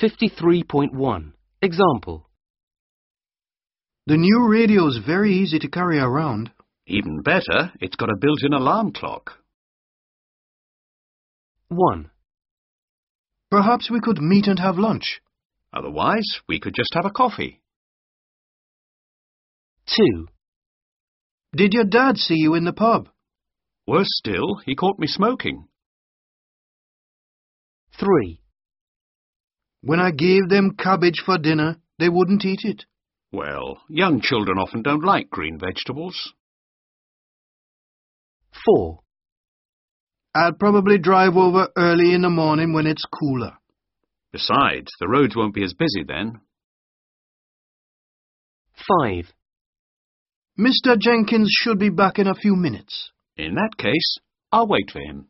53.1 Example The new radio is very easy to carry around. Even better, it's got a built-in alarm clock. 1. Perhaps we could meet and have lunch. Otherwise, we could just have a coffee. 2. Did your dad see you in the pub? Worse still, he caught me smoking. 3. When I gave them cabbage for dinner, they wouldn't eat it. Well, young children often don't like green vegetables. 4. I'll probably drive over early in the morning when it's cooler. Besides, the roads won't be as busy then. 5. Mr. Jenkins should be back in a few minutes. In that case, I'll wait for him.